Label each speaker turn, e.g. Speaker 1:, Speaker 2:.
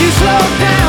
Speaker 1: you slow down.